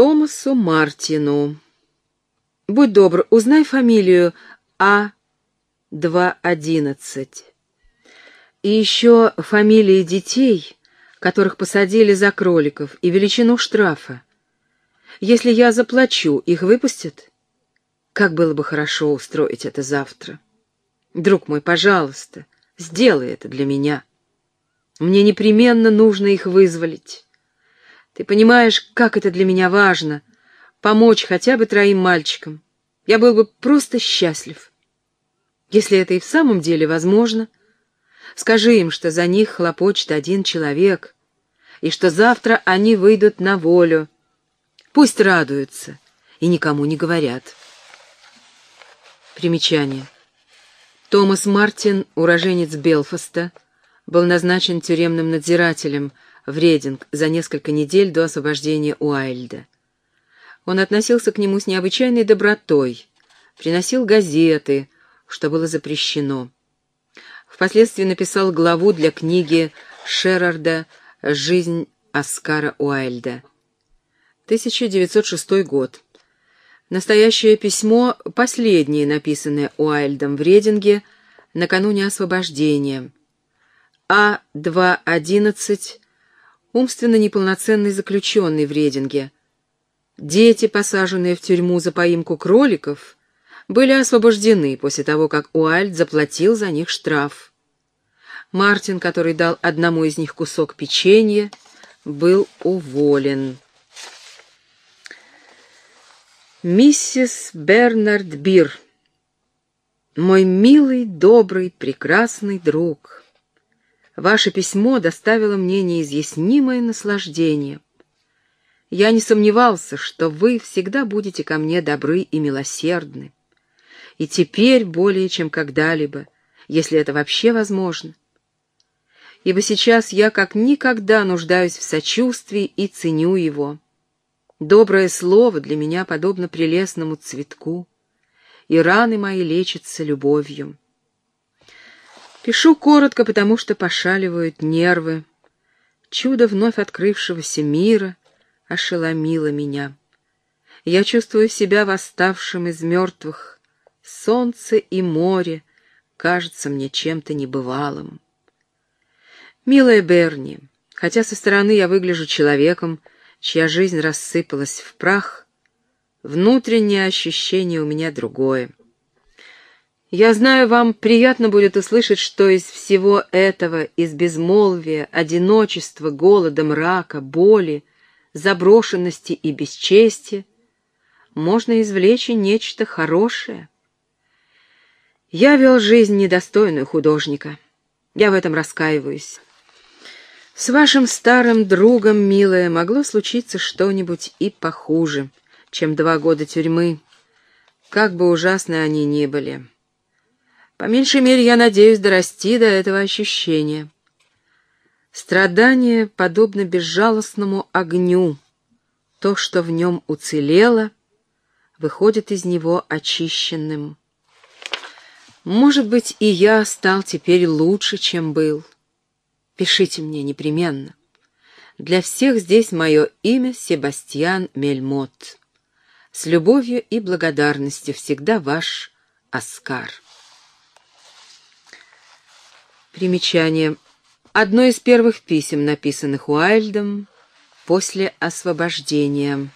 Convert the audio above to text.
Томасу Мартину. Будь добр, узнай фамилию А211. И еще фамилии детей, которых посадили за кроликов, и величину штрафа. Если я заплачу, их выпустят? Как было бы хорошо устроить это завтра. Друг мой, пожалуйста, сделай это для меня. Мне непременно нужно их вызволить. Ты понимаешь, как это для меня важно — помочь хотя бы троим мальчикам. Я был бы просто счастлив. Если это и в самом деле возможно, скажи им, что за них хлопочет один человек, и что завтра они выйдут на волю. Пусть радуются и никому не говорят. Примечание. Томас Мартин, уроженец Белфаста, был назначен тюремным надзирателем в Рединг за несколько недель до освобождения Уайльда. Он относился к нему с необычайной добротой, приносил газеты, что было запрещено. Впоследствии написал главу для книги Шерарда «Жизнь Оскара Уайльда». 1906 год. Настоящее письмо — последнее, написанное Уайльдом в Рединге накануне освобождения. А-211 — умственно неполноценный заключенный в Рединге. Дети, посаженные в тюрьму за поимку кроликов, были освобождены после того, как Уайльд заплатил за них штраф. Мартин, который дал одному из них кусок печенья, был уволен. Миссис Бернард Бир. Мой милый, добрый, прекрасный друг. Ваше письмо доставило мне неизъяснимое наслаждение. Я не сомневался, что вы всегда будете ко мне добры и милосердны. И теперь более чем когда-либо, если это вообще возможно. Ибо сейчас я как никогда нуждаюсь в сочувствии и ценю его. Доброе слово для меня подобно прелестному цветку, и раны мои лечатся любовью. Пишу коротко, потому что пошаливают нервы. Чудо вновь открывшегося мира ошеломило меня. Я чувствую себя восставшим из мертвых. Солнце и море кажется мне чем-то небывалым. Милая Берни, хотя со стороны я выгляжу человеком, чья жизнь рассыпалась в прах, внутреннее ощущение у меня другое. Я знаю, вам приятно будет услышать, что из всего этого, из безмолвия, одиночества, голода, мрака, боли, заброшенности и бесчестия, можно извлечь и нечто хорошее. Я вел жизнь недостойную художника. Я в этом раскаиваюсь. С вашим старым другом, милая, могло случиться что-нибудь и похуже, чем два года тюрьмы, как бы ужасны они ни были. По меньшей мере, я надеюсь дорасти до этого ощущения. Страдание подобно безжалостному огню. То, что в нем уцелело, выходит из него очищенным. Может быть, и я стал теперь лучше, чем был. Пишите мне непременно. Для всех здесь мое имя Себастьян Мельмот. С любовью и благодарностью всегда ваш Оскар. Примечание. Одно из первых писем, написанных Уайльдом после освобождения.